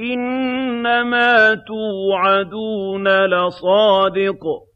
إِنَّمَا تُوعَدُونَ لَصَادِقٌ